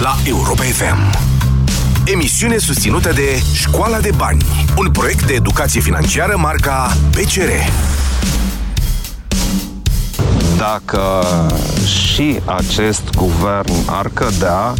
la Europa FM. Emisiune susținută de Școala de Bani, un proiect de educație financiară marca PCR. Dacă și acest guvern ar cădea,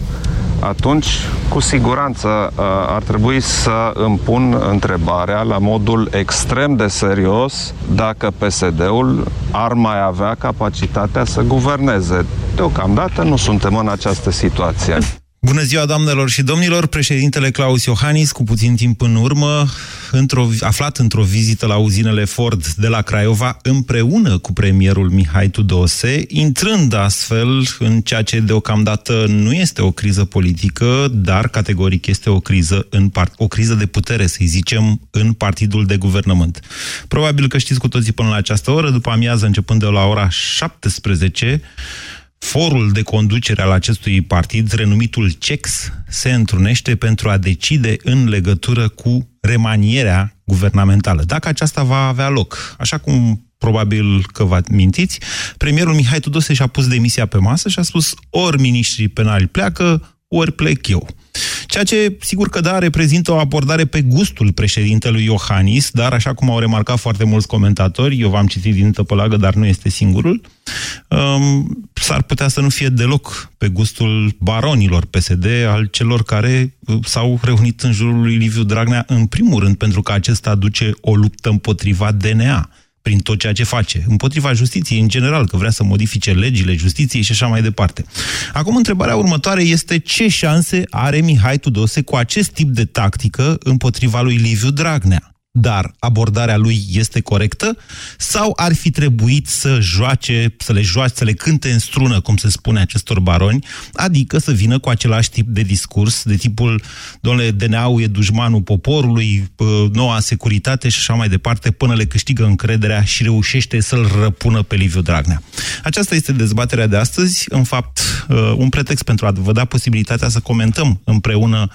atunci cu siguranță uh, ar trebui să îmi pun întrebarea la modul extrem de serios dacă PSD-ul ar mai avea capacitatea să guverneze. Deocamdată nu suntem în această situație. Bună ziua, doamnelor și domnilor! Președintele Claus Iohannis, cu puțin timp în urmă, într-o, aflat într-o vizită la uzinele Ford de la Craiova, împreună cu premierul Mihai Tudose, intrând astfel în ceea ce deocamdată nu este o criză politică, dar categoric este o criză, în part, o criză de putere, să-i zicem, în partidul de guvernământ. Probabil că știți cu toții până la această oră, după amiază, începând de la ora 17, Forul de conducere al acestui partid, renumitul CEX, se întrunește pentru a decide în legătură cu remanierea guvernamentală, dacă aceasta va avea loc. Așa cum probabil că vă mintiți, premierul Mihai Tudose și-a pus demisia pe masă și a spus ori miniștrii penali pleacă, ori plec eu. Ceea ce, sigur că da, reprezintă o abordare pe gustul președintelui Iohannis, dar, așa cum au remarcat foarte mulți comentatori, eu v-am citit din tăpălagă, dar nu este singurul, um, s-ar putea să nu fie deloc pe gustul baronilor PSD, al celor care uh, s-au reunit în jurul lui Liviu Dragnea, în primul rând, pentru că acesta aduce o luptă împotriva DNA prin tot ceea ce face, împotriva justiției în general, că vrea să modifice legile justiției și așa mai departe. Acum, întrebarea următoare este ce șanse are Mihai Tudose cu acest tip de tactică împotriva lui Liviu Dragnea? Dar abordarea lui este corectă sau ar fi trebuit să joace, să le joace, să le cânte în strună, cum se spune acestor baroni, adică să vină cu același tip de discurs, de tipul, domnule, DNA-ul e dușmanul poporului, noua securitate și așa mai departe, până le câștigă încrederea și reușește să-l răpună pe Liviu Dragnea. Aceasta este dezbaterea de astăzi, în fapt, uh, un pretext pentru a vă da posibilitatea să comentăm împreună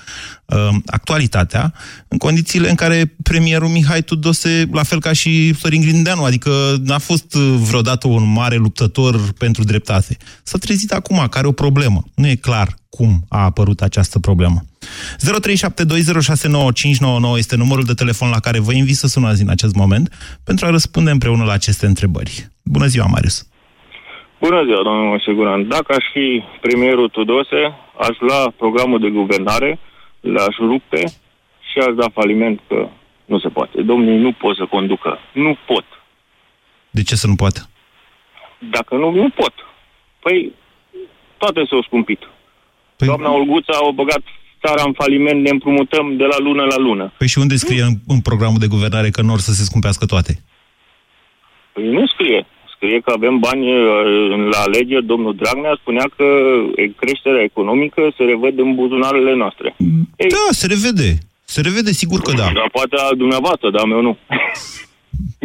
uh, actualitatea, în condițiile în care premierul Mihai Tudose, la fel ca și Sorin Grindeanu, adică n-a fost vreodată un mare luptător pentru dreptate. S-a trezit acum că are o problemă. Nu e clar cum a apărut această problemă. 0372069599 este numărul de telefon la care vă invit să sunați în acest moment pentru a răspunde împreună la aceste întrebări. Bună ziua, Marius! Bună ziua, domnul Măsiguran. Dacă aș fi premierul Tudose, aș lua programul de guvernare, l-aș rupe și aș da faliment că nu se poate. Domnii nu pot să conducă. Nu pot. De ce să nu poată? Dacă nu, nu pot. Păi, toate s-au scumpit. Păi... Doamna Olguța a băgat țara în faliment, ne împrumutăm de la lună la lună. Păi și unde scrie în, în programul de guvernare că nu or să se scumpească toate? Păi nu scrie scrie că avem bani uh, la alegeri, domnul Dragnea spunea că creșterea economică se revede în buzunarele noastre. Da, Ei, se revede. Se revede, sigur că da. Dar poate a dumneavoastră, dar meu nu.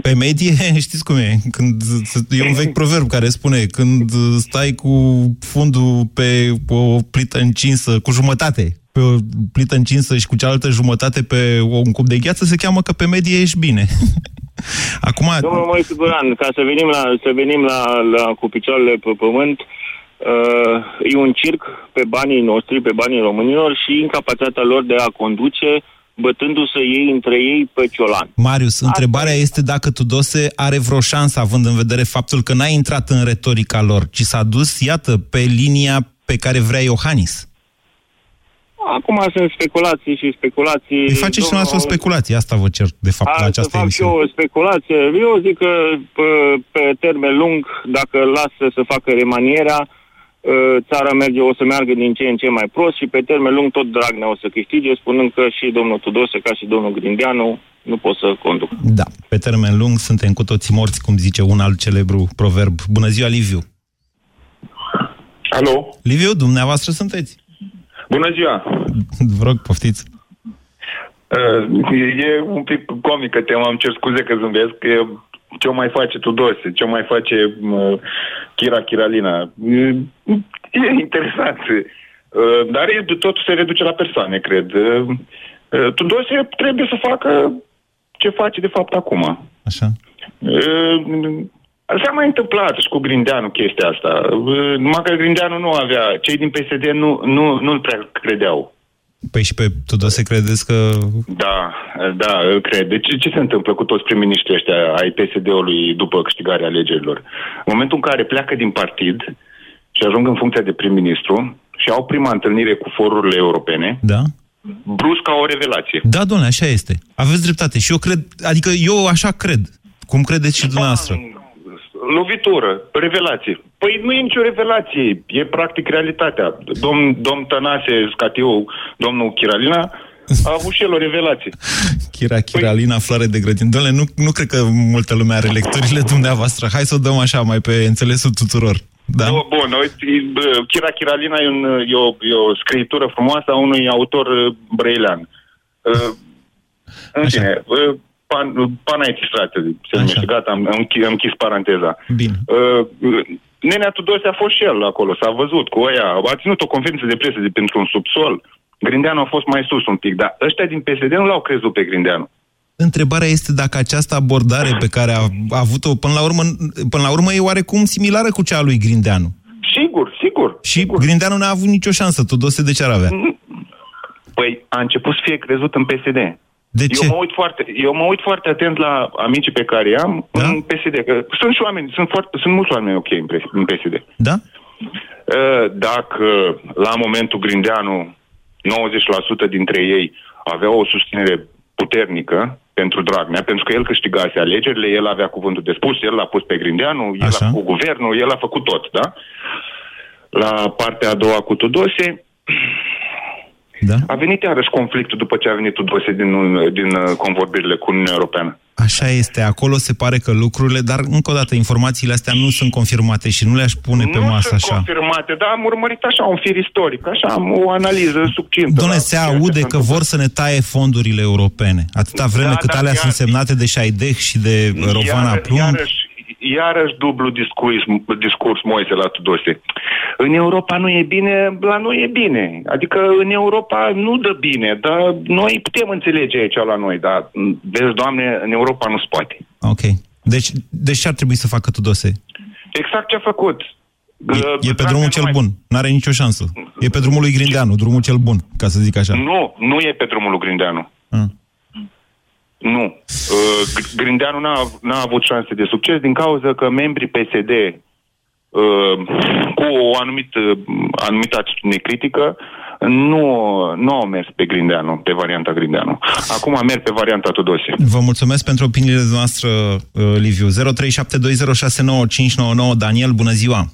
Pe medie, știți cum e? Când, e un vechi proverb care spune când stai cu fundul pe o plită încinsă, cu jumătate, pe o plită încinsă și cu cealaltă jumătate pe un cup de gheață, se cheamă că pe medie ești bine. Acum... Domnul Moise Guran, ca să venim la, să venim la, la cu picioarele pe pământ, uh, e un circ pe banii noștri, pe banii românilor și incapacitatea lor de a conduce bătându-se ei între ei pe ciolan. Marius, Asta întrebarea e... este dacă Tudose are vreo șansă, având în vedere faptul că n-a intrat în retorica lor, ci s-a dus, iată, pe linia pe care vrea Iohannis. Acum sunt speculații și speculații... Îi face și noastră o speculație, asta vă cer, de fapt, A, la această fac emisiune. și o speculație. Eu zic că pe, pe termen lung, dacă lasă să facă remanierea, ă, țara merge, o să meargă din ce în ce mai prost și pe termen lung tot Dragnea o să câștige, spunând că și domnul Tudose, ca și domnul Grindeanu, nu pot să conduc. Da, pe termen lung suntem cu toții morți, cum zice un alt celebru proverb. Bună ziua, Liviu! Alo? Liviu, dumneavoastră sunteți? Bună ziua! Vă rog, poftiți. Uh, e un pic comică tema, am cer scuze că zâmbesc. E, ce mai face Tudose? Ce mai face uh, Chira Chiralina? Uh, e interesant. Uh, dar e, totul se reduce la persoane, cred. Uh, uh, Tudose trebuie să facă ce face de fapt acum. Așa. Uh, S-a mai întâmplat și cu Grindeanu chestia asta. Uh, Numai că Grindeanu nu avea, cei din PSD nu, nu, nu-l prea credeau. Păi și pe Tudose credeți că... Da, da, îl cred. Deci ce se întâmplă cu toți prim-ministrii ăștia ai PSD-ului după câștigarea alegerilor? În momentul în care pleacă din partid și ajung în funcția de prim-ministru și au prima întâlnire cu forurile europene, Da? brusc au o revelație. Da, domnule, așa este. Aveți dreptate. Și eu cred, adică eu așa cred. Cum credeți și dumneavoastră. Lovitură, revelație. Păi nu e nicio revelație, e practic realitatea. Domn, domn Tănase Scatiu, domnul Chiralina, a avut și el o revelație. Chira, Chiralina, floare de grădin. Domnule, nu, nu cred că multă lume are lecturile dumneavoastră. Hai să o dăm așa, mai pe înțelesul tuturor. Da? Da? Bun, uite, bă, Chira Chiralina e, un, e, o, e o scriitură frumoasă a unui autor uh, brăilean. Uh, În Așa. fine, uh, pan, Panaitistrate se Așa. numește, gata, am, am, închi- am închis paranteza. Bine. Uh, uh, Nenea Tudose a fost și el acolo, s-a văzut cu oia, a ținut o conferință de presă de pentru un subsol. Grindeanu a fost mai sus un pic, dar ăștia din PSD nu l-au crezut pe Grindeanu. Întrebarea este dacă această abordare pe care a, a avut-o până la, urmă, până la urmă e oarecum similară cu cea a lui Grindeanu. Sigur, sigur. Și Grindeanu n-a avut nicio șansă. Tudose de ce ar avea? Păi a început să fie crezut în PSD. De ce? Eu mă, uit foarte, eu mă uit foarte atent la amicii pe care i-am Da? în PSD. Că sunt și oameni, sunt, foarte, sunt mulți oameni ok în PS- în PSD. Da? Uh, Dacă la momentul Grindeanu 90% dintre ei aveau o susținere puternică pentru Dragnea, pentru că el câștigase alegerile, el avea cuvântul de spus, el l-a pus pe Grindeanu, el Așa. a făcut guvernul, el a făcut tot, da? La partea a doua cu Tudose, Da? a venit iarăși conflictul după ce a venit Tudose din, din uh, convorbirile cu Uniunea Europeană. Așa este. Acolo se pare că lucrurile, dar încă o dată, informațiile astea nu sunt confirmate și nu le-aș pune pe nu masă sunt așa. confirmate, dar am urmărit așa un fir istoric, așa am o analiză succintă. Doamne, la se ceea ce aude s-a că întâmplat. vor să ne taie fondurile europene. Atâta vreme Da, cât dar alea iar- sunt semnate de Șaideh și de Rovana Iar- Plumb. Iarăși, iarăși dublu discurs, discurs Moise la Tudose. În Europa nu e bine, la noi e bine. Adică în Europa nu dă bine, dar noi putem înțelege aici la noi, dar m, vezi, Doamne, în Europa nu se poate. Ok. Deci, deci ce ar trebui să facă Tudose? Exact ce a făcut. E, Uh, e pe Dragnea drumul nu cel mai- bun. N-are nicio șansă. E pe drumul lui Grindeanu, drumul cel bun, ca să zic așa. Nu, nu e pe drumul lui Grindeanu. Ah. Nu. Uh, G- Grindeanu n-a, av- n-a avut șanse de succes din cauza că membrii PSD uh, cu o anumită, anumită atitudine critică nu, nu au mers pe Grindeanu, pe varianta Grindeanu. Acum merg pe varianta Tudose. Vă mulțumesc pentru opiniile noastre, uh, Liviu. 0372069599. Daniel, bună ziua!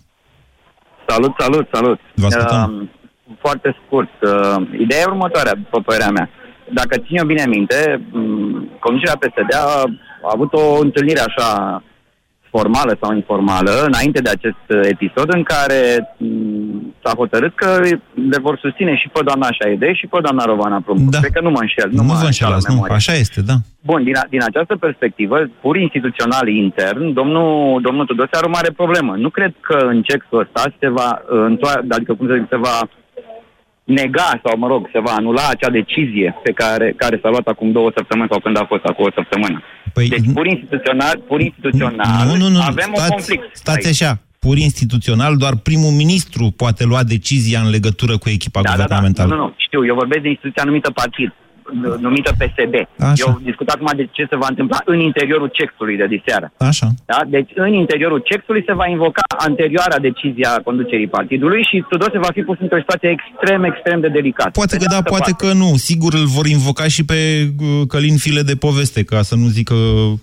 Salut, salut, salut. Vă ascultăm. Uh, foarte scurt. Uh, ideea e următoarea, după părerea mea. Dacă țin eu bine minte, um, conducerea PSD a, a avut o întâlnire așa formală sau informală înainte de acest uh, episod în care um, s-a hotărât că le vor susține și pe doamna Șaide și pe doamna Rovana Plumb. Da. Cred că nu mă înșel. Nu, mă vă înșală înșelați, nu? memoria. Așa este, da. Bun, din, a, din această perspectivă, pur instituțional intern, domnul, domnul Tudose are o mare problemă. Nu cred că în cexul ăsta se va, uh, întoar- adică cum să zic, se va nega sau, mă rog, se va anula acea decizie pe care, care s-a luat acum două săptămâni sau când a fost acum o săptămână. Păi, Deci, pur instituțional, pur instituțional nu, nu, nu, avem stați, un conflict. Stați aici. așa, pur instituțional, doar primul ministru poate lua decizia în legătură cu echipa Da, da, da. guvernamentală. Nu, nu, știu, eu vorbesc de instituția numită partid, n- numită PSD. Așa. Eu discut acum de ce se va întâmpla în interiorul cexului de diseară. Așa. Da? Deci în interiorul cexului se va invoca anterioara decizie a conducerii partidului și Tudose va fi pus într-o situație extrem, extrem de delicată. Poate Pe că de da, altă poate parte, că nu. Sigur îl vor invoca și pe uh, Călin File de poveste, ca să nu zic că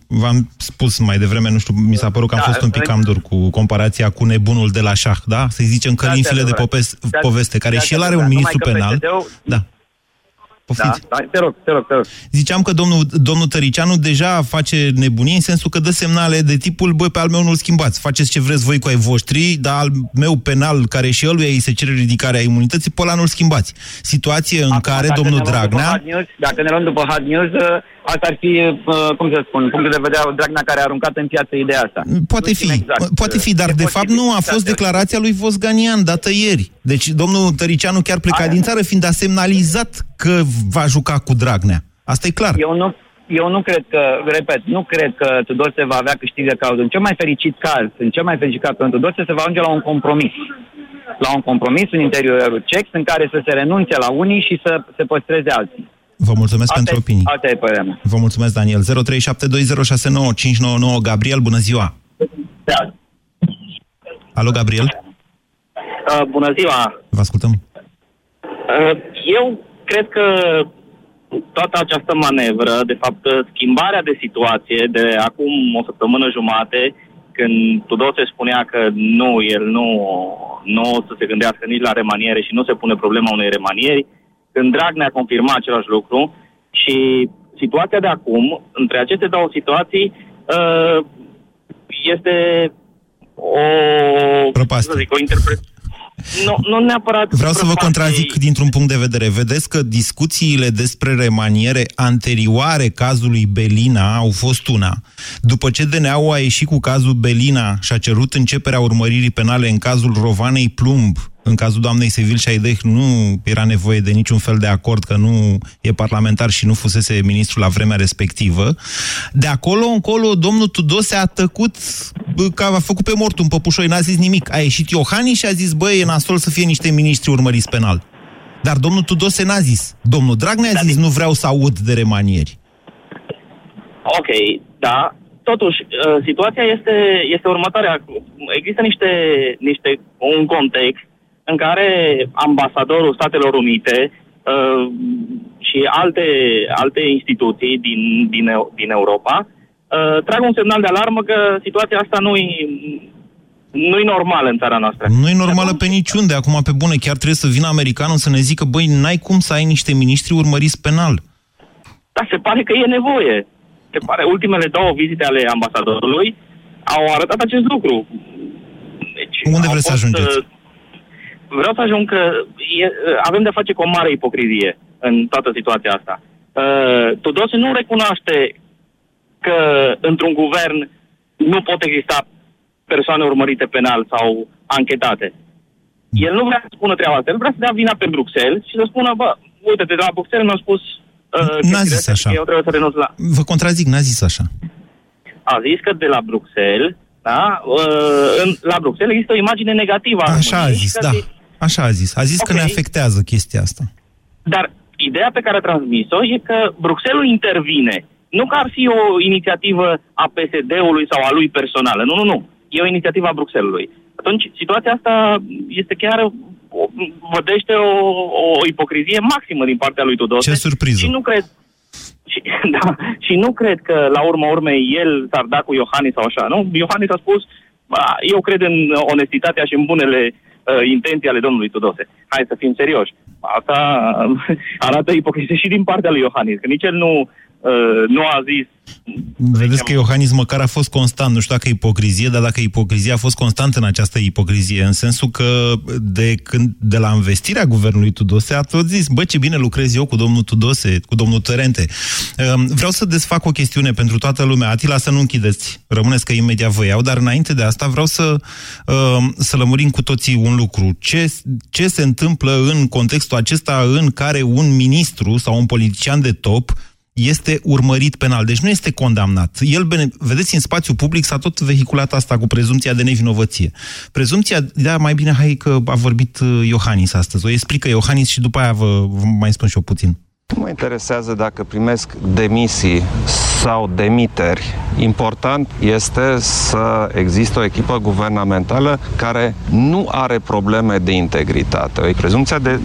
v-am spus mai devreme, nu știu, mi s-a părut că am Da, fost un pic în- cam dur cu comparația cu nebunul de la șah, da? Să-i zicem Călin Da, File de adevărat. popes- Da, poveste, care da, și el are adevărat. un Numai ministru că penal. PSD-ul Da. Da, Poftiți. da, te rog, te rog, te rog. Ziceam că domnul, domnul Tăricianu deja face nebunie în sensul că dă semnale de tipul, băi, pe al meu nu-l schimbați, faceți ce vreți voi cu ai voștri, dar al meu penal, care și el îi se cere ridicarea imunității, pe ăla nu-l schimbați. Situație în Acum, care dacă domnul ne luăm după Dragnea... hard news, dacă ne luăm după hard news, uh, asta ar fi, uh, cum să spun, punctul de vedere al Dragnea care a aruncat în piață ideea asta. Poate Nu fi, știm exact, poate uh, fi, dar e de fapt posibil. nu a fost Da, declarația lui Vosganian dată ieri. Deci domnul Tăricianu chiar pleca Aia. din țară fiind a semnalizat că va juca cu Dragnea. Asta e clar. Eu nu, eu nu cred că, repet, nu cred că Tudose va avea câștig de cauză. În cel mai fericit caz, în cel mai fericit caz pentru Tudose se va ajunge la un compromis. La un compromis în interiorul CEX în care să se renunțe la unii și să se păstreze alții. Vă mulțumesc Asta pentru e- opinii. Asta e părerea mea. Vă mulțumesc, Daniel. 0372069599. Gabriel, bună ziua! Alo, Gabriel? Uh, bună ziua! Vă ascultăm. Uh, eu cred că toată această manevră, de fapt schimbarea de situație de acum o săptămână jumate, când Tudose spunea că nu, el nu, nu o să se gândească nici la remaniere și nu se pune problema unei remanieri, când Dragnea a confirmat același lucru și situația de acum, între aceste două situații, uh, este o... Prăpastie. Să zic, o interpretare. Nu, nu neapărat... Vreau să vă prăpastie. contrazic dintr-un punct de vedere. Vedeți că discuțiile despre remaniere anterioare cazului Belina au fost una. După ce DNA-ul a ieșit cu cazul Belina și a cerut începerea urmăririi penale în cazul Rovanei Plumb, în cazul doamnei Sevil Șaideh nu era nevoie de niciun fel de acord că nu e parlamentar și nu fusese ministru la vremea respectivă. De acolo încolo, domnul Tudose a tăcut, bă, că a făcut pe mortul în păpușoi, n-a zis nimic. A ieșit Iohannis și a zis, băi, e nasol să fie niște miniștri urmăriți penal. Dar domnul Tudose n-a zis. Domnul Dragnea a zis, nu vreau să aud de remanieri. Ok, da. Totuși, uh, situația este, este următoarea. Există niște, niște, un context în care ambasadorul Statelor Unite uh, și alte, alte instituții din, din, Eu- din Europa uh, trag un semnal de alarmă că situația asta nu-i, nu-i normală în țara noastră. Nu e normală pe niciunde. Acum, pe bune, chiar trebuie să vină americanul să ne zică, băi, n-ai cum să ai niște miniștri urmăriți penal. Dar se pare că e nevoie. Se pare, ultimele două vizite ale ambasadorului au arătat acest lucru. Deci, Unde au vreți să fost, ajungeți? Uh, Vreau să ajung că e, uh, avem de face cu o mare ipocrizie în toată situația asta. Uh, Tudose nu recunoaște că într-un guvern nu pot exista persoane urmărite penal sau anchetate. El nu vrea să spună treaba asta, el vrea să dea vina pe Bruxelles și să spună, bă, uite, de la Bruxelles mi-au spus uh, N-a chestiile zis astea și așa. că Eu trebuie să renunț la... Vă contrazic, n-a zis așa. A zis că de la Bruxelles, da, uh, în, la Bruxelles există o imagine negativă a Așa a României zis, și că da. se- Așa a zis. A zis că Ok. ne afectează chestia asta. Dar ideea pe care a transmis-o e că Bruxelles intervine. Nu că ar fi o inițiativă a PSD-ului sau a lui personală. Nu, nu, nu. E o inițiativă a Bruxellesului. Atunci, situația asta este chiar o, vădește o, o ipocrizie maximă din partea lui Tudose. Ce surpriză. Și nu cred, și, da, și nu cred că, la urma urmei, el s-ar da cu Iohannis sau așa, nu? Iohannis a spus, "Ba, eu cred în onestitatea și în bunele uh, intenții ale domnului Tudose. Hai să fim serioși. Asta uh, arată ipocrizie și din partea lui Iohannis, că nici el nu, uh, nu a zis... Vedeți că Iohannis măcar a fost constant, nu știu dacă e ipocrizie, dar dacă ipocrizia a fost constantă în această ipocrizie, în sensul că de, când, de la investirea guvernului Tudose a tot zis, bă, ce bine lucrez eu cu domnul Tudose, cu domnul Tărente. Ehm, Vreau să desfac o chestiune pentru toată lumea. Atila, să nu închideți, rămâneți că imediat vă iau, dar înainte de asta vreau să, ehm, să lămurim cu toții un lucru. Ce, ce se întâmplă în contextul acesta în care un ministru sau un politician de top este urmărit penal, deci nu este condamnat. El, bene- vedeți, în spațiu public s-a tot vehiculat asta cu prezumția de nevinovăție. Prezumția, da, mai bine, hai că a vorbit uh, Iohannis astăzi. O explică Iohannis și după aia vă, vă mai spun și eu puțin. Nu mă interesează dacă primesc demisii sau demiteri. Important este să există o echipă guvernamentală care nu are probleme de integritate. Prezumția de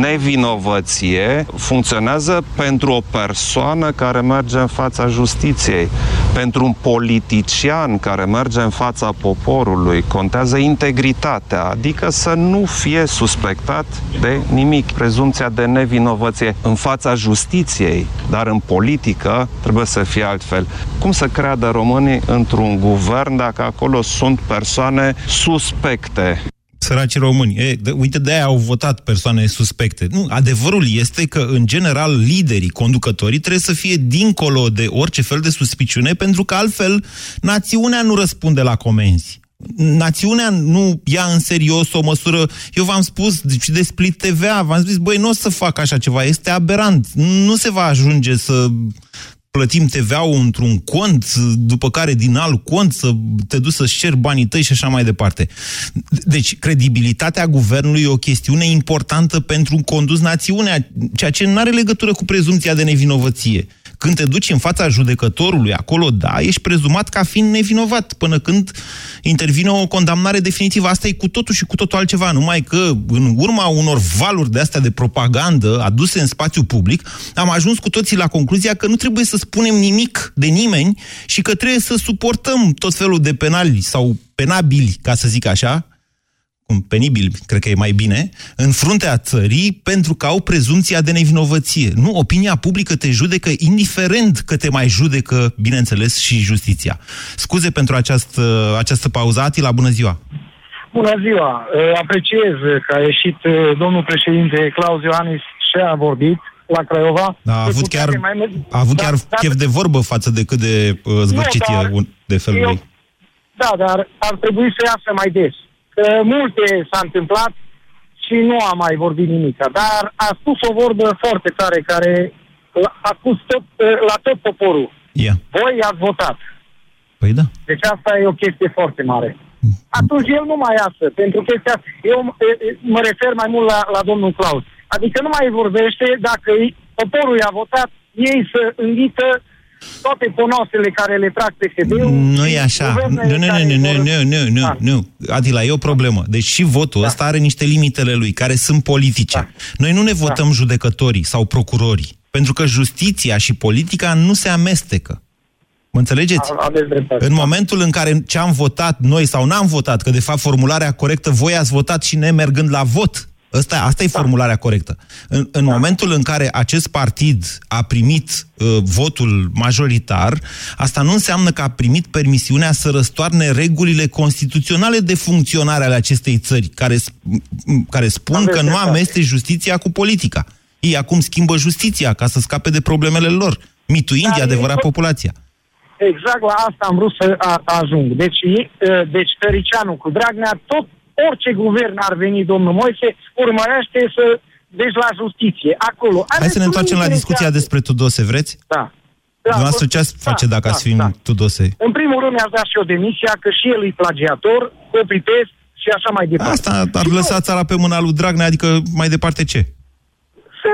nevinovăție funcționează pentru o persoană care merge în fața justiției. Pentru un politician care merge în fața poporului contează integritatea, adică să nu fie suspectat de nimic. Prezumția de nevinovăție în fața justiției, dar în politică trebuie să fie altfel. Cum să creadă românii într-un guvern dacă acolo sunt persoane suspecte? Săraci români. E, de, uite, de-aia au votat persoane suspecte. Nu, adevărul este că, în general, liderii, conducătorii trebuie să fie dincolo de orice fel de suspiciune, pentru că altfel națiunea nu răspunde la comenzi. Națiunea nu ia în serios o măsură... Eu v-am spus și de split TVA, v-am spus, băi, nu o să fac așa ceva, este aberant. Nu se va ajunge să plătim TVA-ul într-un cont, după care din alt cont să te duci să-ți cer banii tăi și așa mai departe. Deci, credibilitatea guvernului e o chestiune importantă pentru un condus națiunea, ceea ce nu are legătură cu prezumția de nevinovăție. Când te duci în fața judecătorului, acolo, da, ești prezumat ca fiind nevinovat, până când intervine o condamnare definitivă. Asta e cu totul și cu totul altceva, numai că în urma unor valuri de astea de propagandă aduse în spațiu public, am ajuns cu toții la concluzia că nu trebuie să spunem nimic de nimeni și că trebuie să suportăm tot felul de penali sau penabili, ca să zic așa, penibil, cred că e mai bine, în fruntea țării pentru că au prezumția de nevinovăție. Nu, opinia publică te judecă indiferent că te mai judecă, bineînțeles, și justiția. Scuze pentru această, această pauză. Atila, bună ziua! Bună ziua! Apreciez că a ieșit domnul președinte Claus Ioanis și a vorbit la Craiova. A avut chiar, mai... a avut da, chiar da, chef de vorbă față de cât de uh, zgârcit e de felul eu, lui. Da, dar ar trebui să iasă mai des. Multe s-a întâmplat și nu a mai vorbit nimic. Dar a spus o vorbă foarte tare care a spus tot, la tot poporul. Yeah. Voi ați votat. Păi da. Deci asta e o chestie foarte mare. Atunci el nu mai iasă, pentru chestia Eu mă refer mai mult la, la domnul Claus. Adică nu mai vorbește dacă poporul i-a votat, ei să învită toate ponosele care le trag PSD-ul... Nu e așa. Nu, nu, nu, nu, nu, nu, nu, da. nu. Adila, e o problemă. Deci și votul da. ăsta are niște limitele lui, care sunt politice. Da. Noi nu ne votăm da. judecătorii sau procurorii, pentru că justiția și politica nu se amestecă. Mă înțelegeți? În momentul în care ce am votat noi sau n-am votat, că de fapt formularea corectă, voi ați votat și nemergând la vot, Asta, asta e da. formularea corectă. În, în da. momentul în care acest partid a primit uh, votul majoritar, asta nu înseamnă că a primit permisiunea să răstoarne regulile constituționale de funcționare ale acestei țări, care, care spun Aveți că nu ameste justiția cu politica. Ei acum schimbă justiția ca să scape de problemele lor, mituind, da, adevărat, populația. Exact la asta am vrut să ajung. Deci, deci Tăricianu cu Dragnea tot orice guvern ar veni, domnul Moise, urmărește să... Deci la justiție, acolo. Hai să ne întoarcem la discuția despre Tudose, vreți? Da. Da, Dumneavoastră ce ați face da, dacă da, ați fi da. Tudose? În primul rând mi-aș da și eu demisia, că și el e plagiator, copy și așa mai departe. Asta ar lăsa țara pe mâna lui Dragnea, adică mai departe ce? Să,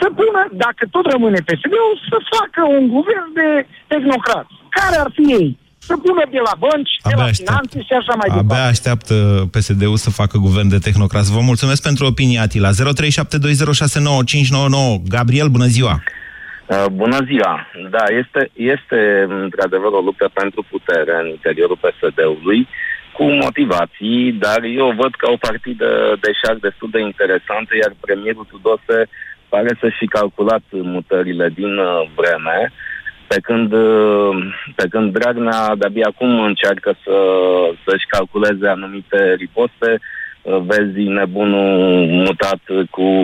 să pună, dacă tot rămâne PSD-ul, să facă un guvern de tehnocrați. Care ar fi ei? Să pună de la bănci, abia de la aștept. finanțe și așa mai departe. Abia așteaptă PSD-ul să facă guvern de tehnocrați. Vă mulțumesc pentru opinia, Atila. 0372069599. Gabriel, bună ziua! Uh, bună ziua! Da, este, este într-adevăr o luptă pentru putere în interiorul PSD-ului cu motivații, dar eu văd ca o partidă de șac destul de interesantă, iar premierul Tudose pare să-și fi calculat mutările din uh, vreme. Uh, pe când, uh, pe când Dragnea de-abia acum încearcă să, să-și calculeze anumite riposte, uh, vezi nebunul mutat cu...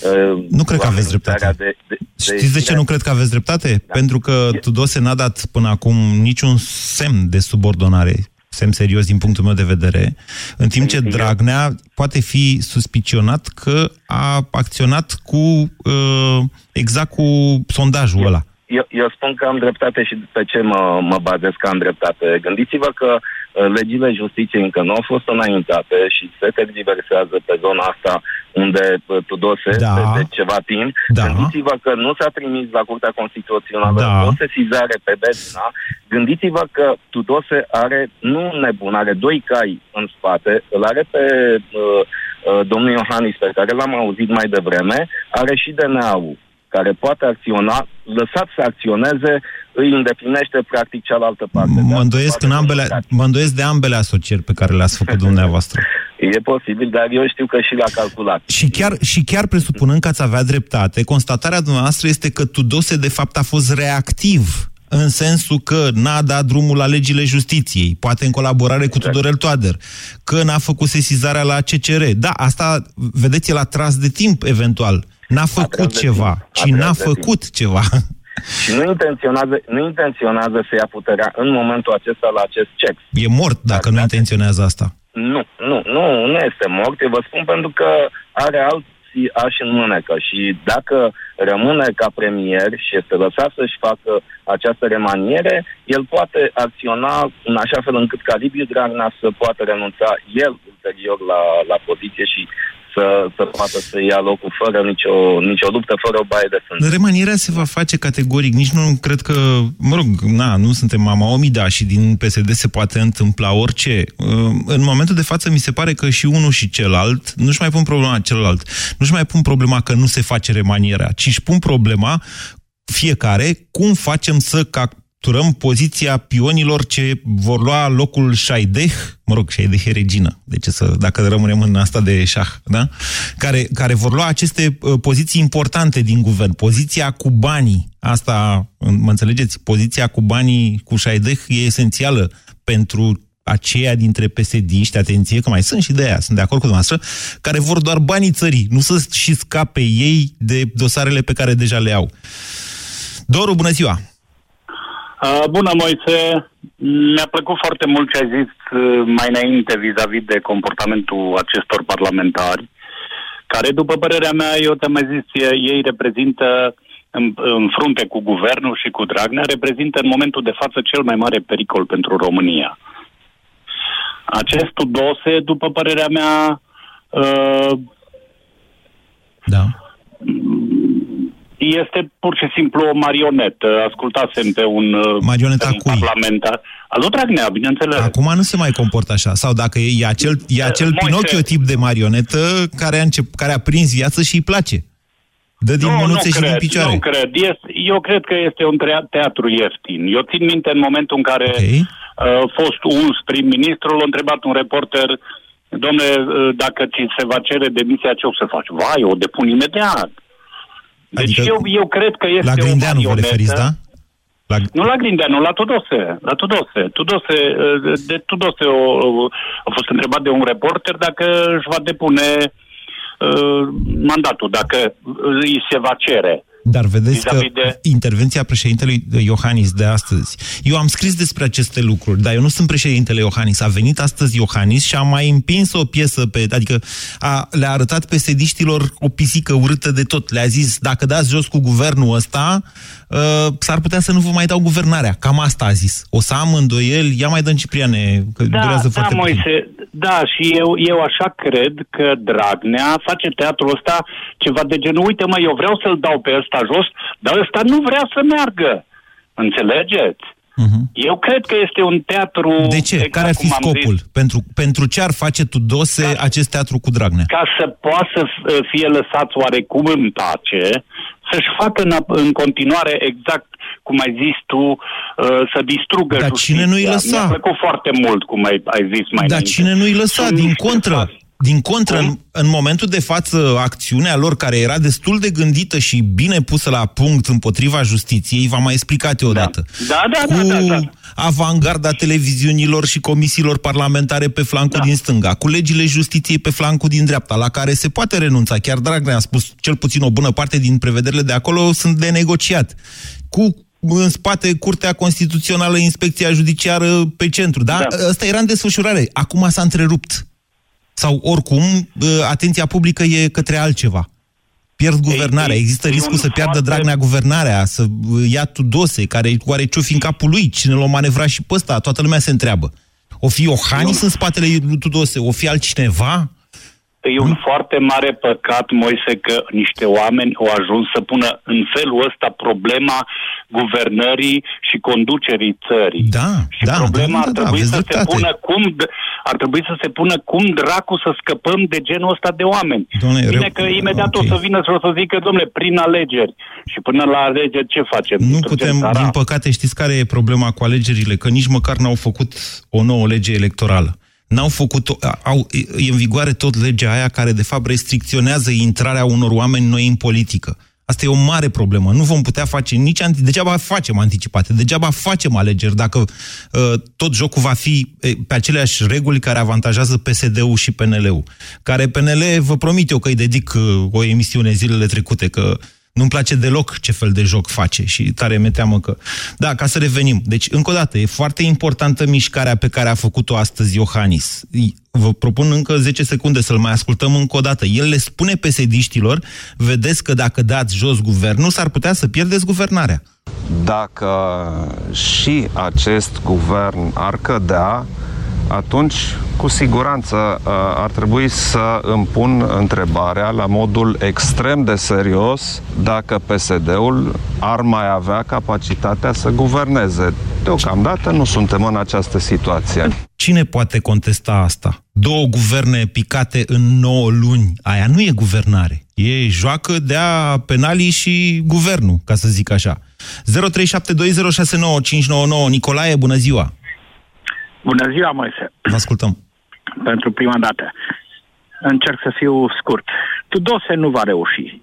Uh, nu cred că aveți dreptate. De, de, Știți de ce nu cred că aveți dreptate? Da. Pentru că Tudose n-a dat până acum niciun semn de subordonare semn serios din punctul meu de vedere, în timp ce Dragnea poate fi suspicionat că a acționat cu exact cu sondajul ăla eu, eu spun că am dreptate și pe ce mă, mă bazez că am dreptate. Gândiți-vă că uh, legile justiției încă nu au fost înaintate și se tergiversează pe zona asta unde uh, Tudose da. este de ceva timp. Da. Gândiți-vă că nu s-a trimis la Curtea Constituțională da. o sesizare pe Bedna. Gândiți-vă că Tudose are, nu nebun, are doi cai în spate, îl are pe uh, uh, domnul Iohannis, pe care l-am auzit mai devreme, are și DNA-ul care poate acționa, lăsat să acționeze, îi îndeplinește practic cealaltă parte. Mă îndoiesc, în ambele, mă îndoiesc de ambele asocieri pe care le-ați făcut dumneavoastră. E posibil, dar eu știu că și l-a calculat. Și chiar, și chiar presupunând că ați avea dreptate, constatarea dumneavoastră este că Tudose de fapt a fost reactiv în sensul că n-a dat drumul la legile justiției, poate în colaborare cu exact. Tudorel Toader, că n-a făcut sesizarea la CCR. Da, asta, vedeți, el a tras de timp, eventual. N-a făcut ceva, ci n-a făcut timp. ceva. Și nu intenționează, nu intenționează să ia puterea în momentul acesta la acest cec. E mort dacă Dar, nu intenționează asta. Nu, nu, nu, nu este mort. Eu vă spun pentru că are alt alții aș în mânecă și dacă rămâne ca premier și este lăsat să-și facă această remaniere, el poate acționa în așa fel încât ca Libiu Dragnea să poată renunța el ulterior la, la poziție și să, să poată să ia locul fără nicio, nicio luptă, fără o baie de sânge. Remanierea se va face categoric. Nici nu cred că, mă rog, na, nu suntem mama omida și din PSD se poate întâmpla orice. Uh, în momentul de față mi se pare că și unul și celălalt nu-și mai pun problema celălalt. Nu-și mai pun problema că nu se face remanierea, ci își pun problema fiecare cum facem să capturăm poziția pionilor ce vor lua locul Șaideh, mă rog, Șaideh e regină, de ce să, dacă rămânem în asta de șah, da? Care, care vor lua aceste uh, poziții importante din guvern. Poziția cu banii, asta, mă înțelegeți, poziția cu banii cu Șaideh e esențială pentru aceia dintre psd atenție, că mai sunt și de aia, sunt de acord cu dumneavoastră, care vor doar banii țării, nu să și scape ei de dosarele pe care deja le au. Doru, bună ziua! Uh, bună, Moise! Mi-a plăcut foarte mult ce ai zis uh, mai înainte vis-a-vis de comportamentul acestor parlamentari, care, după părerea mea, eu te-am mai zis, ei reprezintă în, în frunte cu guvernul și cu Dragnea, reprezintă în momentul de față cel mai mare pericol pentru România. Acest Tudose, după părerea mea, uh, da este pur și simplu o marionetă. Ascultasem pe un, uh, Marioneta pe un cui? parlamentar. Al lui Dragnea, bineînțeles. Acum nu se mai comportă așa. Sau dacă e acel, e acel Moise- Pinocchio tip de marionetă care a, încep, care a prins viață și îi place. Dă din mânuțe și cred, din picioare. Nu cred. Este, eu cred că este un trea- teatru ieftin. Eu țin minte în momentul în care Okay. uh, a fost uns prim-ministru, l-a întrebat un reporter, domnule, uh, dacă ți se va cere demisia, ce o să faci? Vai, o depun imediat. Deci Adică eu, eu cred că este La Grindeanu o vă marionetă. referiți, da? La... Nu la Grindeanu, la Tudose. La Tudose. Tudose uh, de Tudose o, o- a fost întrebat de un reporter dacă își va depune uh, mandatul, dacă uh, îi se va cere. Dar vedeți că Vis-a-vis de- intervenția președintelui Iohannis de astăzi, eu am scris despre aceste lucruri, dar eu nu sunt președintele Iohannis. A venit astăzi Iohannis și a mai împins o piesă pe, adică a, le-a arătat pesediștilor o pisică urâtă de tot. Le-a zis, dacă dați jos cu guvernul ăsta, uh, s-ar putea să nu vă mai dau guvernarea. Cam asta a zis. O să am îndoieli, ia mai dăm Cipriane, că Da, durează da, foarte puțin. Moise, da, și eu, eu așa cred că Dragnea face teatrul ăsta ceva de genul, uite mă, eu vreau să-l dau pe ăsta jos, dar ăsta nu vrea să meargă. Înțelegeți? Mhm. Eu cred că este un teatru... De ce? exact Care ar fi cum am scopul? Zis, Pentru, pentru ce ar face Tudose acest teatru cu Dragnea? ca să poată să f- fie lăsați oarecum în pace, să-și facă în, în continuare exact cum ai zis tu, uh, să distrugă Dar justiția. cine nu-i lăsa? Mi-a plăcut foarte mult cum ai, ai zis mai Dar înainte. cine nu-i lăsa? Sunt Din niște contră. Frați. Din contră, în, în momentul de față, acțiunea lor, care era destul de gândită și bine pusă la punct împotriva justiției, v-am mai explicat eu odată. Da, da, cu da, da, da. avangarda televiziunilor și comisiilor parlamentare pe flancul Da. din stânga, cu legile justiției pe flancul din dreapta, la care se poate renunța. Chiar Dragnea a spus, cel puțin o bună parte din prevederile de acolo sunt de negociat. Cu în spate Curtea Constituțională, Inspecția Judiciară pe centru. Da? Da. Ăsta era în desfășurare. Acum s-a întrerupt. Sau oricum, ă, atenția publică e către altceva. Pierd guvernarea. ei, Există e riscul un să piardă foarte- Dragnea guvernarea, să ă, ia Tudose, care oare ce-o fi în capul lui, cine l-a manevrat și pe ăsta, toată lumea se întreabă. O fi Iohannis în spatele lui Tudose, o fi altcineva? E un foarte mare păcat, Moise, că niște oameni au ajuns să pună în felul ăsta problema guvernării și conducerii țării. Da, și da, problema da, da, ar da, trebui aveți să se dreptate. pună cum d- ar trebui să se pună cum dracu să scăpăm de genul ăsta de oameni. Doamne, Bine reu- că imediat ok. o să vină și o să zică, domnule, prin alegeri. Și până la alegeri ce facem? Nu Distrugem putem, țara? din păcate, știți care e problema cu alegerile? Că nici măcar n-au făcut o nouă lege electorală. N-au făcut, au, e în vigoare tot legea aia care, de fapt, restricționează intrarea unor oameni noi în politică. Asta e o mare problemă. Nu vom putea face nici... Anti... Degeaba facem anticipate, degeaba facem alegeri dacă uh, tot jocul va fi eh, pe aceleași reguli care avantajează PSD-ul și PNL-ul. Care PNL, vă promit eu că îi dedic uh, o emisiune zilele trecute, că Nu-mi place deloc ce fel de joc face și tare mi teamă că... Da, ca să revenim. Deci, încă o dată, e foarte importantă mișcarea pe care a făcut-o astăzi Iohannis. Vă propun încă 10 secunde să-l mai ascultăm încă o dată. El le spune pesediștilor, vedeți că dacă dați jos guvernul, s-ar putea să pierdeți guvernarea. Dacă și acest guvern ar cădea, atunci cu siguranță uh, ar trebui să îmi pun întrebarea la modul extrem de serios dacă PSD-ul ar mai avea capacitatea să guverneze. Deocamdată nu suntem în această situație. Cine poate contesta asta? Două guverne picate în 9 luni, aia nu e guvernare. E joacă de-a penalii și guvernul, ca să zic așa. 0372069599 Nicolae, bună ziua! Bună ziua, Moise. Vă ascultăm. Pentru prima dată. Încerc să fiu scurt. Tudose nu va reuși.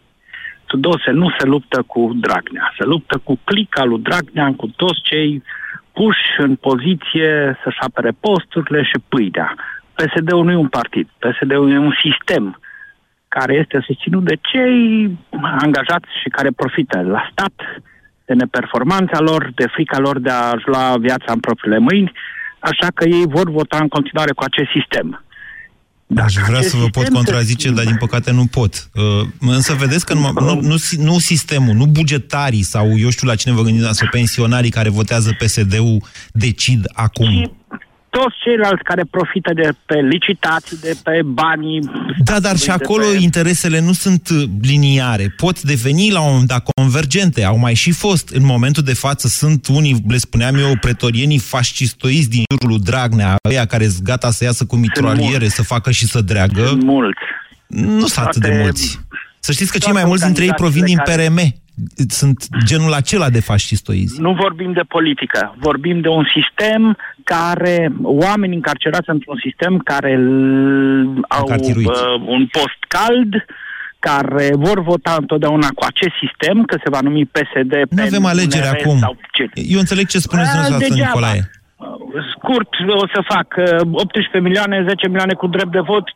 Tudose nu se luptă cu Dragnea. Se luptă cu clica lui Dragnea, cu toți cei puși în poziție să-și apere posturile și pâinea. PSD-ul nu e un partid. PSD-ul e un sistem care este susținut de cei angajați și care profită la stat, de neperformanța lor, de frica lor de a-și lua viața în propriile mâini așa că ei vor vota în continuare cu acest sistem. Dacă Aș vrea să vă pot contrazice, dar din păcate nu pot. Uh, însă vedeți că nu, nu, nu, nu sistemul, nu bugetarii sau eu știu la cine vă gândiți, sau pensionarii care votează PSD-ul decid acum toți ceilalți care profită de pe licitații, de pe banii... Da, dar și acolo pe... interesele nu sunt uh, liniare. Pot deveni la un moment dat convergente. Au mai și fost. În momentul de față sunt unii, le spuneam eu, pretorienii fascistoiți din jurul lui Dragnea, ăia care sunt gata să iasă cu mitraliere, să facă și să dreagă. Sunt mulți. Nu sunt atât de mulți. Să știți că cei mai mulți dintre ei provin din PRM sunt genul acela de fascistoizi. Nu vorbim de politică, vorbim de un sistem care, oameni încarcerați într-un sistem care au uh, un post cald, care vor vota întotdeauna cu acest sistem, că se va numi PSD. Nu avem alegere acum. Eu înțeleg ce spuneți dumneavoastră, Nicolae scurt o să fac 18 milioane, 10 milioane cu drept de vot, 30%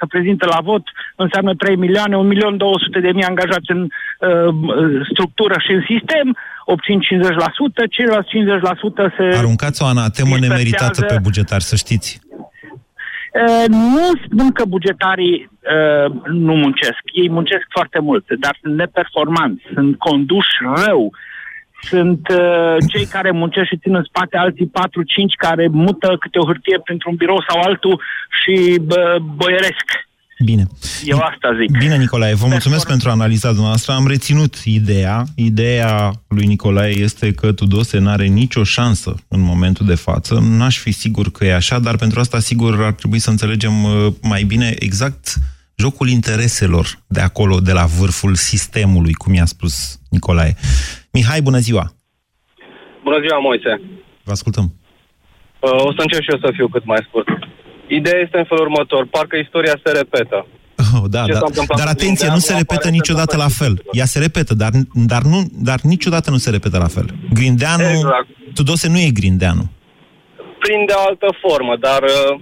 să prezinte la vot, înseamnă 3 milioane, 1 milion 200 de mii angajați în uh, structură și în sistem, obțin 50%, ceilalți 50% se... Aruncați o anatemă nemeritată pe bugetar, să știți. Uh, nu spun că bugetarii uh, nu muncesc. Ei muncesc foarte mult, dar sunt neperformanți, sunt conduși rău, uh, sunt uh, cei care muncesc și țin în spate alții 4-5 care mută câte o hârtie printr-un birou sau altul și bă, băieresc. Bine. Eu asta zic. Bine, Nicolae, vă mulțumesc de pentru analiza dumneavoastră. Am reținut ideea. Ideea lui Nicolae este că Tudose n-are nicio șansă în momentul de față. N-aș fi sigur că e așa, dar pentru asta, sigur, ar trebui să înțelegem uh, mai bine exact jocul intereselor de acolo, de la vârful sistemului, cum i-a spus Nicolae. Mihai, bună ziua! Bună ziua, Moise! Vă ascultăm. Uh, o să încerc și eu să fiu cât mai scurt. Ideea este în felul următor. Parcă istoria se repetă. Oh, da, da. Dar atenție, nu se repetă niciodată la fel. Ea se repetă, dar, dar, nu, dar niciodată nu se repetă la fel. Grindeanu, exact. Tudose nu e Grindeanu. Prinde o altă formă, dar uh,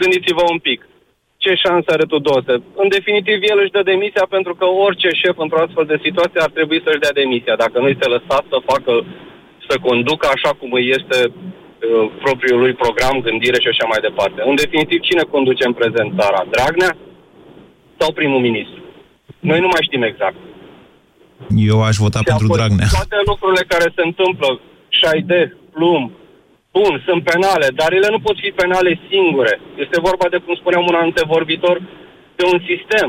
gândiți-vă un pic ce șanse are Tudose. În definitiv, el își dă demisia pentru că orice șef într-o astfel de situație ar trebui să-și dea demisia. Dacă nu este lăsat să facă, să conducă așa cum îi este uh, propriul lui program, gândire și așa mai departe. În definitiv, cine conduce în prezent țara? Dragnea sau primul ministru? Noi nu mai știm exact. Eu aș vota și pentru Dragnea. Toate lucrurile care se întâmplă, șaide, plumb, Bun, sunt penale, dar ele nu pot fi penale singure. Este vorba de, cum spuneam un antevorbitor, de un sistem.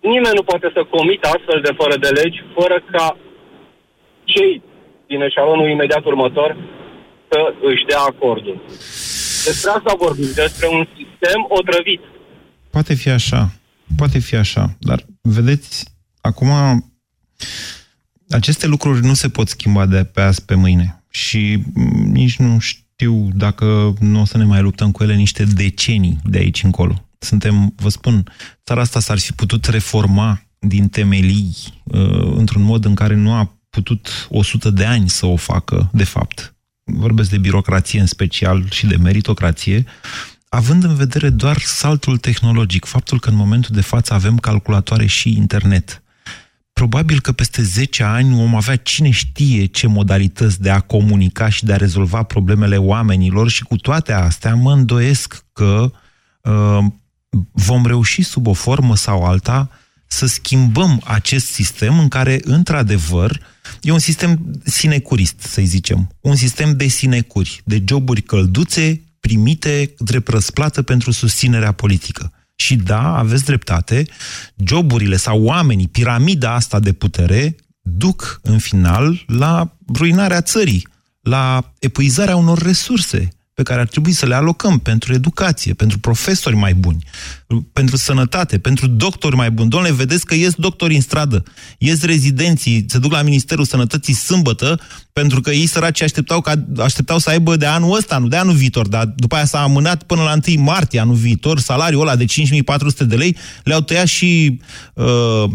Nimeni nu poate să comită astfel de fără de legi fără ca cei din eșalonul imediat următor să își dea acordul. Despre asta vorbim, despre un sistem otrăvit. Poate fi așa, poate fi așa, dar vedeți, acum aceste lucruri nu se pot schimba de pe azi pe mâine și mm, nici nu știu dacă nu o să ne mai luptăm cu ele niște decenii de aici încolo. Suntem, vă spun, țara asta s-ar fi putut reforma din temelii uh, într-un mod în care nu a putut 100 de ani să o facă, de fapt. Vorbesc de birocrație în special și de meritocrație, având în vedere doar saltul tehnologic, faptul că în momentul de față avem calculatoare și internet – probabil că peste 10 ani vom avea cine știe ce modalități de a comunica și de a rezolva problemele oamenilor și cu toate astea mă îndoiesc că uh, vom reuși sub o formă sau alta să schimbăm acest sistem în care, într-adevăr, e un sistem sinecurist, să zicem. Un sistem de sinecuri, de joburi călduțe primite drept răsplată pentru susținerea politică. Și da, aveți dreptate, joburile sau oamenii, piramida asta de putere, duc în final la ruinarea țării, la epuizarea unor resurse pe care ar trebui să le alocăm pentru educație, pentru profesori mai buni, pentru sănătate, pentru doctori mai buni. Domnule, vedeți că ies doctori în stradă, ies rezidenții, se duc la Ministerul Sănătății sâmbătă, pentru că ei săraci așteptau, ca, așteptau să aibă de anul ăsta, nu de anul viitor, dar după aia s-a amânat până la 1 martie anul viitor, salariul ăla de 5400 de lei, le-au tăiat și uh,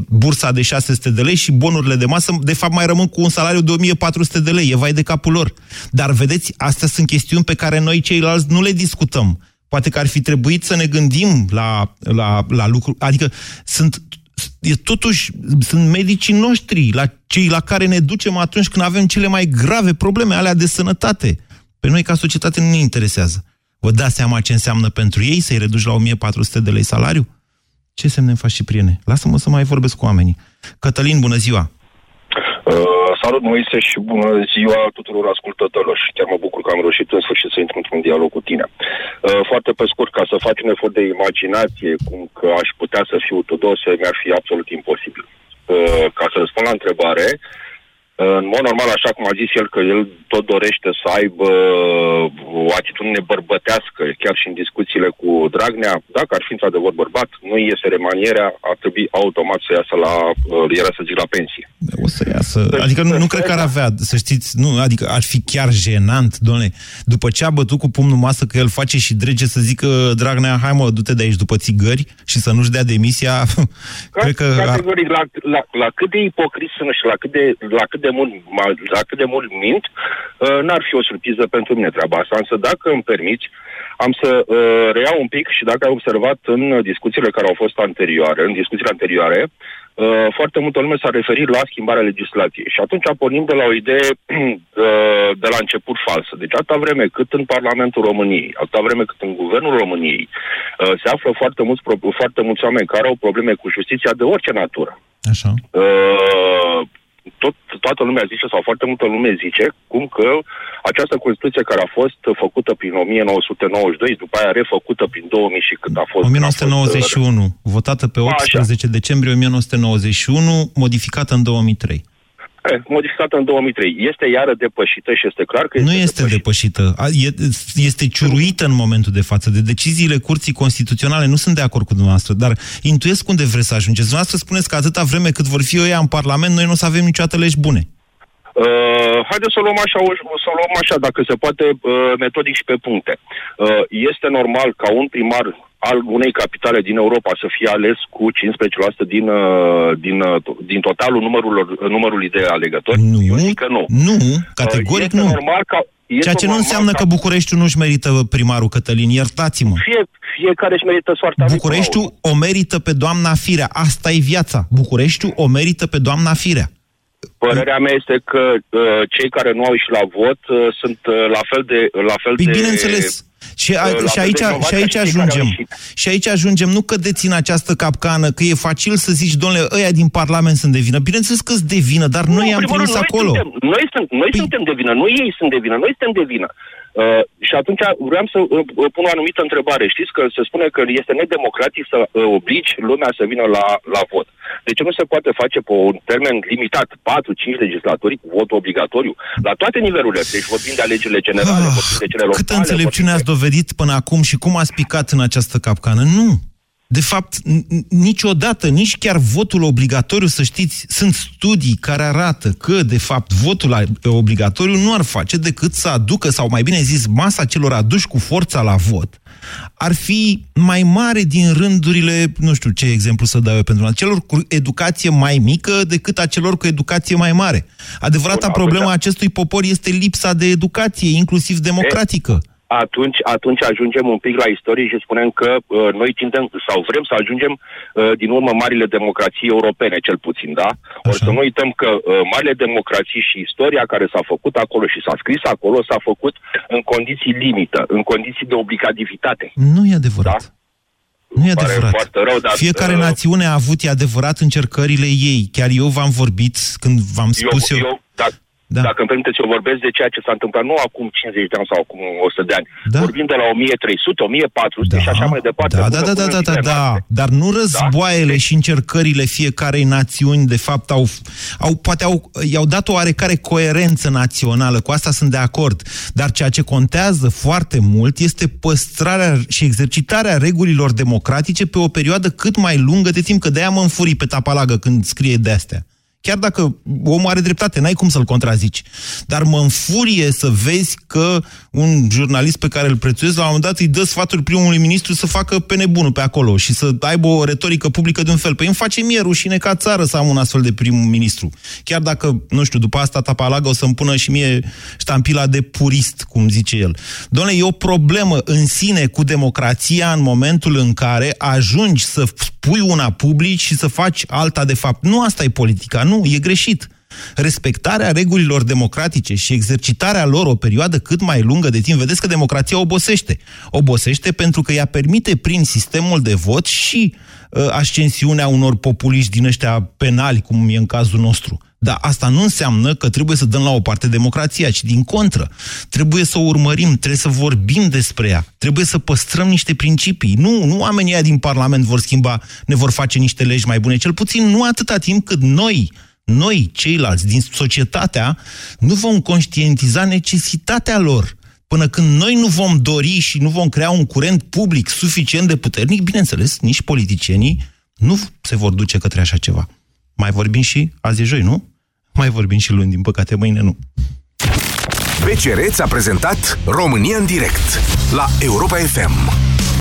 bursa de 600 de lei și bonurile de masă, de fapt mai rămân cu un salariu de 1400 de lei, e vai de capul lor. Dar vedeți, astea sunt chestiuni pe care noi ceilalți nu le discutăm. Poate că ar fi trebuit să ne gândim la, la, la lucruri, adică sunt e totuși, sunt medicii noștri, la cei la care ne ducem atunci când avem cele mai grave probleme, alea de sănătate. Pe noi, ca societate, nu ne interesează. Vă dați seama ce înseamnă pentru ei să-i reduci la 1400 de lei salariu? Ce semne faci și priene? Lasă-mă să mai vorbesc cu oamenii. Cătălin, bună ziua! Uh, salut, Moise, și bună ziua tuturor ascultătorilor. Și chiar mă bucur că am reușit în sfârșit să intru într-un dialog cu tine. Uh, foarte pe scurt, ca să faci un efort de imaginație, cum că aș putea să fiu Tudose, mi-ar fi absolut imposibil. Uh, ca să răspund la întrebare, în mod normal, așa cum a zis el, că el tot dorește să aibă o atitudine bărbătească, chiar și în discuțiile cu Dragnea, dacă ar fi într-adevăr bărbat, nu iese remanierea, ar trebui automat să iasă la, era să zic, la pensie. O să iasă. Adică nu, nu cred că ar avea, să știți, nu, adică ar fi chiar jenant, domnule, după ce a bătut cu pumnul masă că el face și drege să zică Dragnea, hai mă, du-te de aici după țigări și să nu-și dea demisia, cred că... Categoric, ar... la, la, la cât de ipocrit sunt și la cât de, la cât de mult, la cât de mult mint, uh, n-ar fi o surpriză pentru mine treaba asta. Însă, dacă îmi permiți, am să uh, reiau un pic și dacă ai observat în discuțiile care au fost anterioare, în discuțiile anterioare, uh, foarte multă lume s-a referit la schimbarea legislației. Și atunci pornim de la o idee uh, de la început falsă. Deci atâta vreme cât în Parlamentul României, atâta vreme cât în Guvernul României uh, se află foarte mulți, foarte mulți oameni care au probleme cu justiția de orice natură. Așa. Uh, tot, toată lumea zice, sau foarte multă lume zice, cum că această Constituție care a fost făcută prin 1992, după aia refăcută prin 2000 și cât a fost... 1991, a fost, votată pe 18 așa. decembrie 1991, modificată în 2003. Eh, modificată în 2003. Este iară depășită și este clar că este Nu este depășită. depășită. Este ciuruită în momentul de față. De deciziile Curții Constituționale nu sunt de acord cu dumneavoastră, dar intuiesc unde vreți să ajungeți. Dumneavoastră spuneți că atâta vreme cât vor fi ăia în Parlament, noi nu o să avem niciodată legi bune. Uh, haideți să o luăm așa, să o luăm așa, dacă se poate, uh, metodic și pe puncte. Uh, este normal ca un primar al unei capitale din Europa să fie ales cu 15% din, uh, din, uh, din totalul numărului, numărului de alegători? Nu, Eu zic că nu. Nu, categoric este nu. Normal ca, este Ceea ce nu înseamnă ca... că Bucureștiul nu-și merită primarul Cătălin, iertați-mă. Fie, fiecare își merită soarta Bucureștiul o merită pe doamna Firea. Asta e viața. Bucureștiul o merită pe doamna Firea. Părerea mea este că uh, cei care nu au ieșit la vot uh, sunt uh, la fel de... La fel păi de bineînțeles. Și, a, și, aici, și aici ajungem. Și aici ajungem. Nu că dețin această capcană, că e facil să zici, domnule, ăia din Parlament sunt de vină. Bineînțeles că sunt de vină, dar nu, noi am trimis acolo. Suntem, noi sunt, noi păi... suntem de vină, nu ei sunt de vină, noi suntem de vină. Uh, și atunci vreau să uh, pun o anumită întrebare. Știți că se spune că este nedemocratic să uh, obligi lumea să vină la, la vot. De ce nu se poate face pe un termen limitat, 4-5 legislatori, vot obligatoriu, la toate nivelurile? Deci vorbim de alegerile generale, ah, vorbim de cele locale. Câtă înțelepciune ați dovedit până acum și cum ați picat în această capcană? Nu! De fapt, niciodată, nici chiar votul obligatoriu, să știți, sunt studii care arată că, de fapt, votul obligatoriu nu ar face decât să aducă, sau mai bine zis, masa celor aduși cu forța la vot, ar fi mai mare din rândurile, nu știu ce exemplu să dau eu pentru a celor cu educație mai mică decât a celor cu educație mai mare. Adevărata problemă a acestui popor este lipsa de educație, inclusiv democratică. Atunci, atunci ajungem un pic la istorie și spunem că uh, noi tindem sau vrem să ajungem uh, din urmă marile democrații europene, cel puțin, da? Ori să nu uităm că uh, marile democrații și istoria care s-a făcut acolo și s-a scris acolo s-a făcut în condiții limită, în condiții de obligativitate. Nu e adevărat. Da? Nu e adevărat. Rău, dar, Fiecare uh, națiune a avut, e adevărat, încercările ei. Chiar eu v-am vorbit când v-am spus eu... eu, eu da, da. Dacă îmi permiteți, eu vorbesc de ceea ce s-a întâmplat nu acum 50 de ani sau acum 100 de ani. Da. Vorbim de la 1300, 1400 da. și așa mai departe. Da, da, da, da, da, da, da. Dar nu războaiele da? și încercările fiecarei națiuni, de fapt, au, au poate au, i-au dat o oarecare coerență națională. Cu asta sunt de acord. Dar ceea ce contează foarte mult este păstrarea și exercitarea regulilor democratice pe o perioadă cât mai lungă de timp, că de-aia mă înfurii pe tapalagă când scrie de astea. Chiar dacă omul are dreptate, n-ai cum să-l contrazici. Dar mă înfurie să vezi că un jurnalist pe care îl prețuiesc, la un moment dat îi dă sfaturi primului ministru să facă pe nebunul pe acolo și să aibă o retorică publică de un fel. Păi îmi face mie rușine ca țară să am un astfel de prim ministru. Chiar dacă, nu știu, după asta tapalagă o să-mi pună și mie ștampila de purist, cum zice el. Doamne, e o problemă în sine cu democrația în momentul în care ajungi să pui una public și să faci alta de fapt. Nu asta e politica, nu, e greșit. Respectarea regulilor democratice și exercitarea lor o perioadă cât mai lungă de timp. Vedeți că democrația obosește. Obosește pentru că ea permite prin sistemul de vot și uh, ascensiunea unor populiști din ăștia penali, cum e în cazul nostru. Dar asta nu înseamnă că trebuie să dăm la o parte democrația, ci din contră. Trebuie să o urmărim, trebuie să vorbim despre ea, trebuie să păstrăm niște principii. Nu, nu oamenii din Parlament vor schimba, ne vor face niște legi mai bune, cel puțin nu atâta timp cât noi, noi, ceilalți din societatea, nu vom conștientiza necesitatea lor. Până când noi nu vom dori și nu vom crea un curent public suficient de puternic, bineînțeles, nici politicienii nu se vor duce către așa ceva. Mai vorbim și azi e joi, nu? Mai vorbim și luni, din păcate mâine nu. BCR a prezentat România în direct la Europa FM